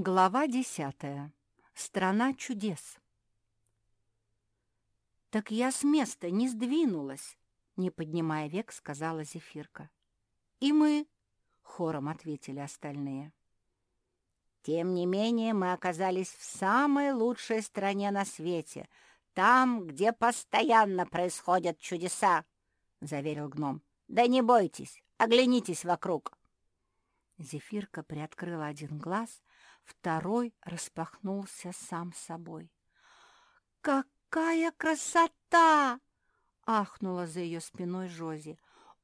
Глава десятая. Страна чудес. «Так я с места не сдвинулась», — не поднимая век, сказала Зефирка. «И мы», — хором ответили остальные. «Тем не менее мы оказались в самой лучшей стране на свете, там, где постоянно происходят чудеса», — заверил гном. «Да не бойтесь, оглянитесь вокруг». Зефирка приоткрыла один глаз второй распахнулся сам собой. «Какая красота!» — ахнула за ее спиной Жози.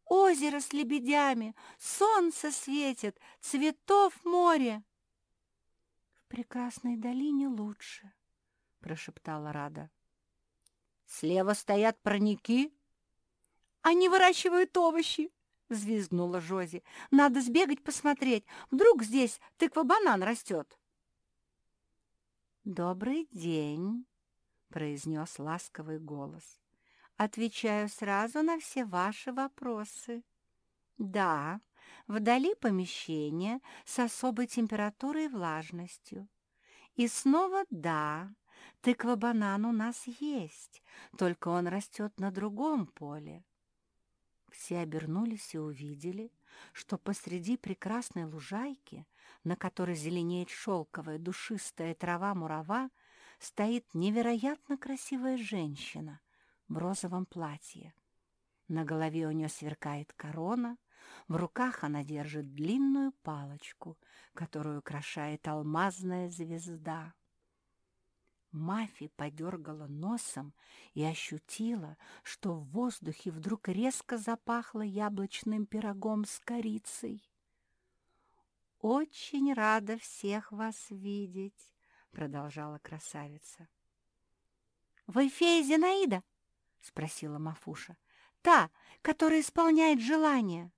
«Озеро с лебедями, солнце светит, цветов море!» «В прекрасной долине лучше», — прошептала Рада. «Слева стоят парники?» «Они выращивают овощи!» — взвизгнула Жози. «Надо сбегать посмотреть. Вдруг здесь тыква-банан растет». «Добрый день», — произнес ласковый голос. «Отвечаю сразу на все ваши вопросы. Да, вдали помещение с особой температурой и влажностью. И снова да, тыква-банан у нас есть, только он растет на другом поле. Все обернулись и увидели, что посреди прекрасной лужайки, на которой зеленеет шелковая душистая трава-мурава, стоит невероятно красивая женщина в розовом платье. На голове у нее сверкает корона, в руках она держит длинную палочку, которую украшает алмазная звезда. Мафи подергала носом и ощутила, что в воздухе вдруг резко запахло яблочным пирогом с корицей. «Очень рада всех вас видеть», — продолжала красавица. «Вы фея Зинаида?» — спросила Мафуша. «Та, которая исполняет желания».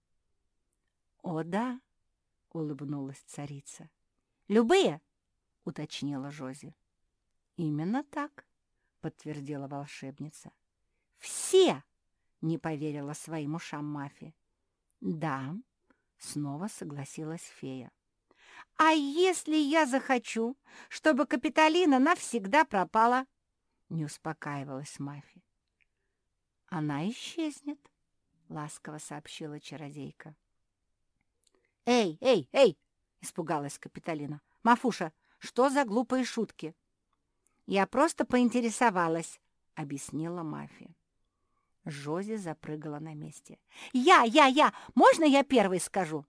«О, да», — улыбнулась царица. «Любые?» — уточнила Жози. «Именно так», — подтвердила волшебница. «Все!» — не поверила своим ушам Мафи. «Да», — снова согласилась фея. «А если я захочу, чтобы Капитолина навсегда пропала?» — не успокаивалась Мафи. «Она исчезнет», — ласково сообщила чародейка. «Эй, эй, эй!» — испугалась Капитолина. «Мафуша, что за глупые шутки?» «Я просто поинтересовалась», — объяснила Мафия. Жози запрыгала на месте. «Я, я, я! Можно я первый скажу?»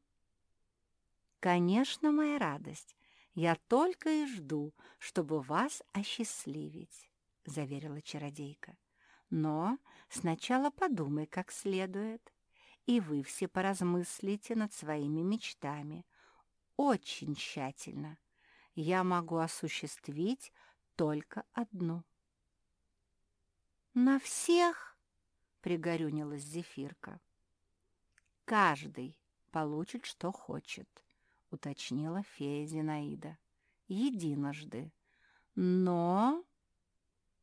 «Конечно, моя радость. Я только и жду, чтобы вас осчастливить», — заверила чародейка. «Но сначала подумай как следует, и вы все поразмыслите над своими мечтами. Очень тщательно. Я могу осуществить только одну. «На всех?» — пригорюнилась Зефирка. «Каждый получит, что хочет», — уточнила фея Зинаида. «Единожды. Но...»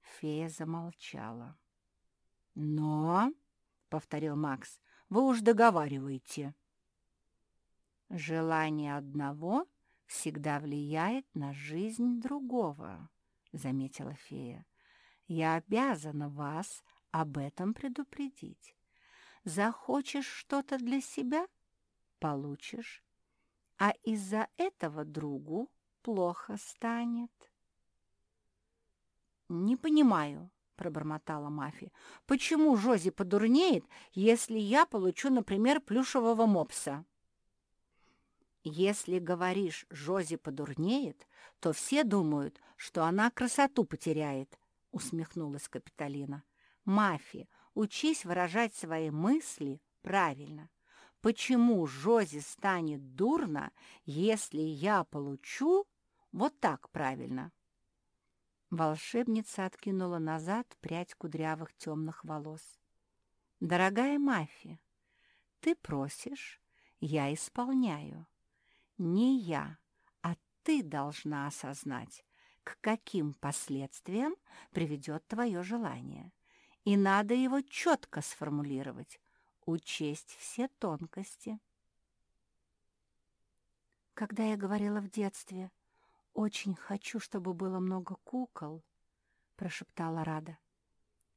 Фея замолчала. «Но...» — повторил Макс. «Вы уж договариваете». «Желание одного всегда влияет на жизнь другого», заметила фея. «Я обязана вас об этом предупредить. Захочешь что-то для себя — получишь, а из-за этого другу плохо станет». «Не понимаю», — пробормотала Мафи, «почему Жози подурнеет, если я получу, например, плюшевого мопса?» «Если говоришь, Жози подурнеет, то все думают, что она красоту потеряет», — усмехнулась Капитолина. «Мафи, учись выражать свои мысли правильно. Почему Жози станет дурно, если я получу вот так правильно?» Волшебница откинула назад прядь кудрявых темных волос. «Дорогая Мафи, ты просишь, я исполняю. Не я, а ты должна осознать, к каким последствиям приведет твое желание. И надо его четко сформулировать, учесть все тонкости. Когда я говорила в детстве очень хочу, чтобы было много кукол», — прошептала Рада.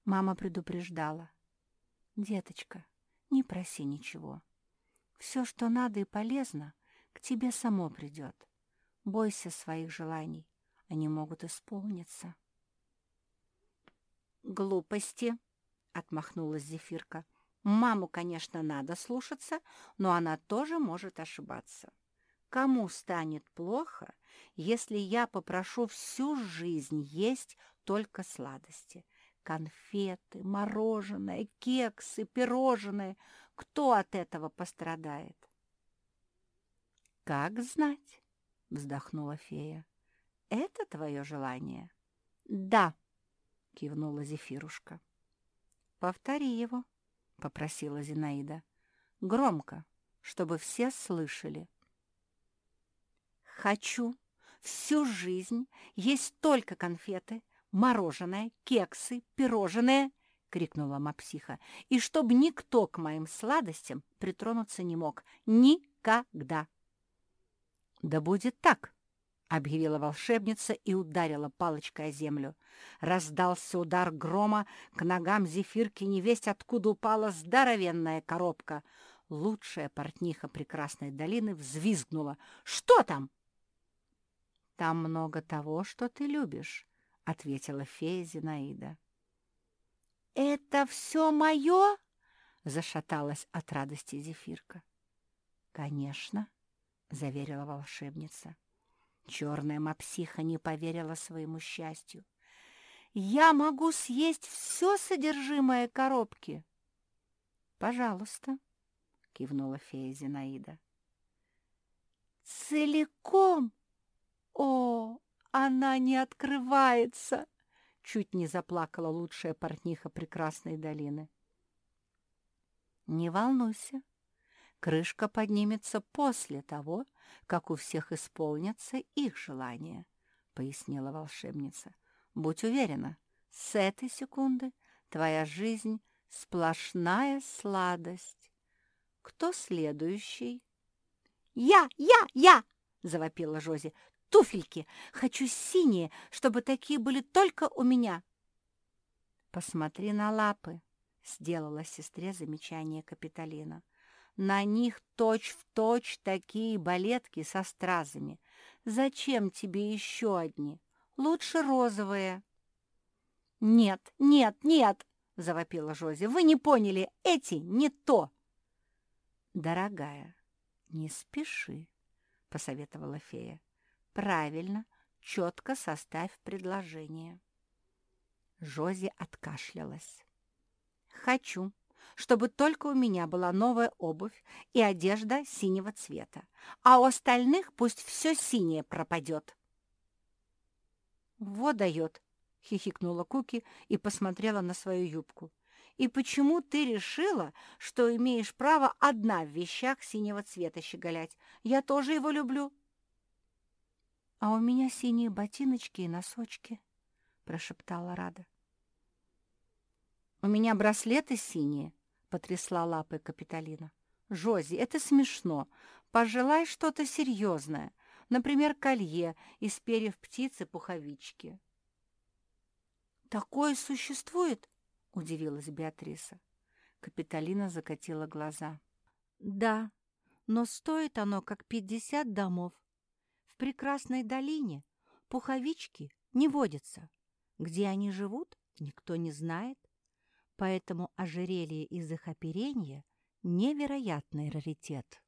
Мама предупреждала. «Деточка, не проси ничего. Все, что надо и полезно, к тебе само придет. Бойся своих желаний, они могут исполниться». «Глупости!» — отмахнулась Зефирка. «Маму, конечно, надо слушаться, но она тоже может ошибаться. Кому станет плохо, если я попрошу всю жизнь есть только сладости? Конфеты, мороженое, кексы, пирожные. Кто от этого пострадает?» «Как знать?» — вздохнула фея. «Это твое желание?» «Да», — кивнула Зефирушка. «Повтори его», — попросила Зинаида. «Громко, чтобы все слышали». «Хочу всю жизнь есть только конфеты, мороженое, кексы, пирожные», — крикнула мапсиха, «и чтобы никто к моим сладостям притронуться не мог. Никогда!» «Да будет так!» — объявила волшебница и ударила палочкой о землю. Раздался удар грома, к ногам зефирки невесть откуда упала здоровенная коробка. Лучшая портниха прекрасной долины взвизгнула. «Что там?» «Там много того, что ты любишь», — ответила фея Зинаида. «Это все мое?» — зашаталась от радости зефирка. «Конечно», — заверила волшебница. Черная мапсиха не поверила своему счастью. «Я могу съесть все содержимое коробки!» «Пожалуйста», — кивнула фея Зинаида. «Целиком? О, она не открывается!» Чуть не заплакала лучшая портниха прекрасной долины. «Не волнуйся, крышка поднимется после того, как у всех исполнятся их желания», — пояснила волшебница. «Будь уверена, с этой секунды твоя жизнь — сплошная сладость. Кто следующий?» «Я! Я! Я!» — завопила Жози. «Туфельки! Хочу синие, чтобы такие были только у меня!» «Посмотри на лапы!» — сделала сестре замечание Капитолина. На них точь-в-точь точь такие балетки со стразами. Зачем тебе еще одни? Лучше розовые». «Нет, нет, нет!» — завопила Жози. «Вы не поняли, эти не то!» «Дорогая, не спеши», — посоветовала фея. «Правильно, четко составь предложение». Жози откашлялась. «Хочу, чтобы только у меня была новая обувь и одежда синего цвета, а у остальных пусть все синее пропадет. «Вот дает!» — хихикнула Куки и посмотрела на свою юбку. «И почему ты решила, что имеешь право одна в вещах синего цвета щеголять? Я тоже его люблю». «А у меня синие ботиночки и носочки», — прошептала Рада. «У меня браслеты синие, — потрясла лапой Капитолина. «Жози, это смешно. Пожелай что-то серьезное. Например, колье из перьев птицы-пуховички». «Такое существует?» — удивилась Беатриса. Капитолина закатила глаза. «Да, но стоит оно, как пятьдесят домов. В прекрасной долине пуховички не водятся. Где они живут, никто не знает поэтому ожерелье из их оперения – невероятный раритет.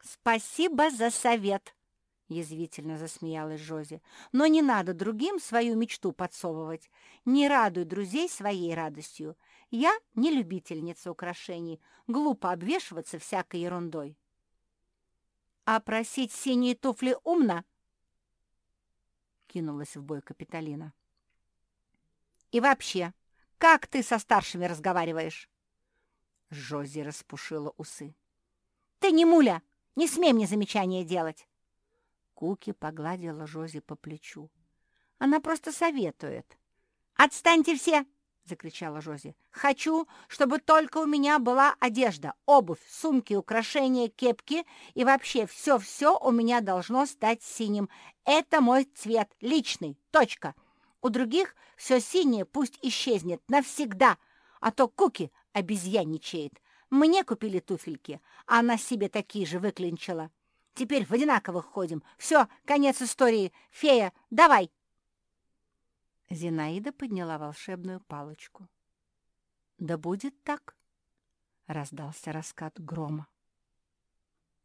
«Спасибо за совет!» – язвительно засмеялась Жози. «Но не надо другим свою мечту подсовывать. Не радуй друзей своей радостью. Я не любительница украшений. Глупо обвешиваться всякой ерундой». «А просить синие туфли умно?» – кинулась в бой Капитолина. «И вообще, как ты со старшими разговариваешь?» Жози распушила усы. «Ты не муля! Не смей мне замечания делать!» Куки погладила Жози по плечу. «Она просто советует». «Отстаньте все!» — закричала Жози. «Хочу, чтобы только у меня была одежда, обувь, сумки, украшения, кепки и вообще все-все у меня должно стать синим. Это мой цвет, личный, точка. У других все синее пусть исчезнет навсегда, а то Куки обезьянничает. Мне купили туфельки, а она себе такие же выклинчила. Теперь в одинаковых ходим. Все, конец истории. Фея, давай!» Зинаида подняла волшебную палочку. «Да будет так!» — раздался раскат грома.